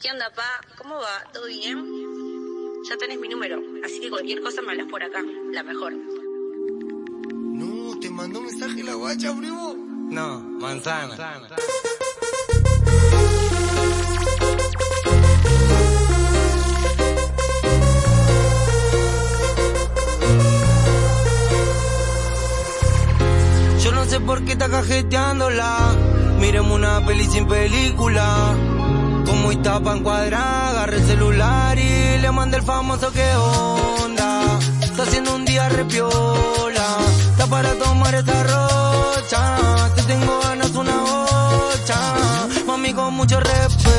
¿Qué onda, pa? ¿Cómo va? ¿Todo bien? Ya tenés mi número, así que cualquier cosa me hablas por acá, la mejor. No, te mandó mensaje la guacha, primo. No, manzana. Yo no sé por qué está cajeteándola. Miremos una peli sin película. Como está pa' encuadrar, agarré el celular y le mandé el famoso que onda. Está haciendo un día repiola. Está para tomar esa rocha. Te tengo ganas una bocha. Mami con mucho respeto.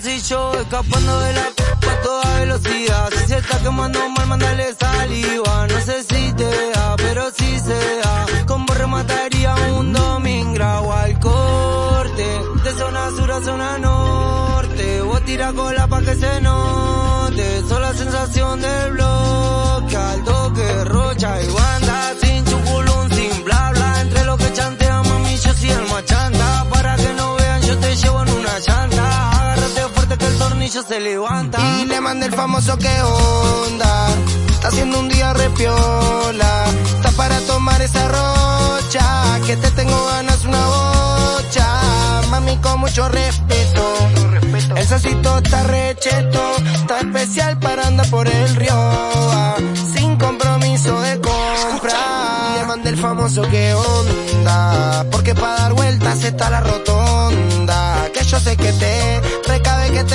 Yo escapando de la a toda velocidad. Si se está quemando mal, mándale saliva. No sé si te da, pero si se da. Con vos remataría un domingo al corte. De zona sur a zona norte. Vos tira cola pa' que se note. Son la sensación del bloque. Al se levanta. Y le mandé el famoso que onda. Está haciendo un día repiola. Está para tomar esa rocha. Que te tengo ganas una bocha. Mami con mucho respeto. El salsito está recheto. Está especial para andar por el río. Sin compromiso de compra. Y le mandé el famoso que onda. Porque para dar vueltas está la rotonda. Que yo sé que te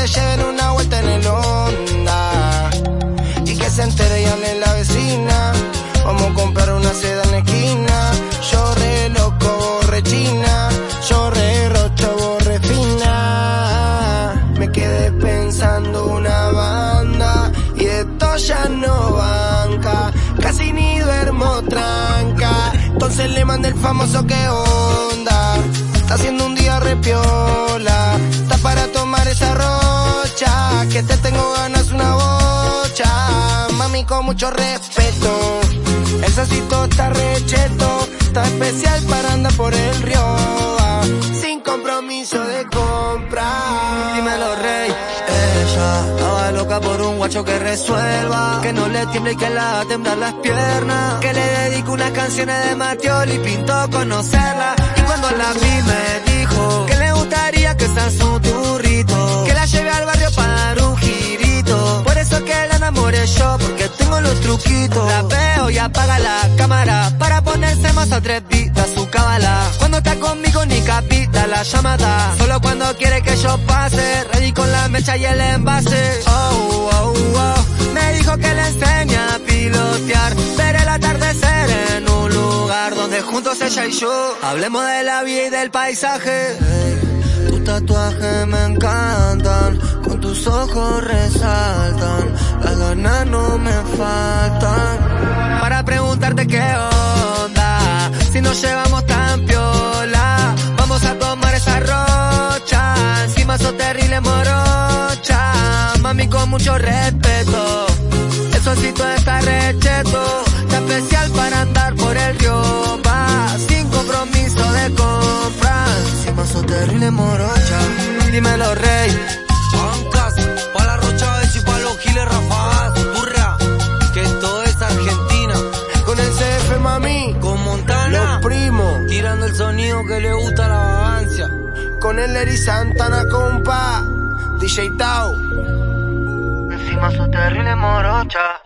lleven una vuelta en el onda. Y que se entere ya en la vecina. Vamos a comprar una seda en la esquina. Yo re loco, vos re china. Yo re rocho, vos re fina. Me quedé pensando una banda. Y esto ya no banca. Casi ni duermo tranca. Entonces le mandé el famoso que onda. Está haciendo un día repiola. Que te tengo ganas una bocha. Mami con mucho respeto. El salsito está recheto. Está especial para andar por el río. Sin compromiso de compra. Dímelo, rey. Ella estaba loca por un guacho que resuelva. Que no le tiemble y que la haga temblar las piernas. Que le dedico unas canciones de Matiol y pintó conocerla. Y cuando la vi me dijo que le gustaría que sea su truquitos. La veo y apaga la cámara para ponerse más atrevida su cábala. Cuando está conmigo ni capita la llamada. Solo cuando quiere que yo pase, ready con la mecha y el envase. Oh, oh, oh. Me dijo que le enseña a pilotear. Ver el atardecer en un lugar donde juntos ella y yo hablemos de la vida y del paisaje. Tus tatuajes me encantan, con tus ojos resaltan, no me faltan. Para preguntarte qué onda, si nos llevamos tan piola, vamos a tomar esa rocha, encima sos terrible morocha, mami con mucho respeto, el solcito está recheto, sonido que le gusta la vagancia. Con el Eri Santana compa. DJ Tau. Encima sos terrible morocha.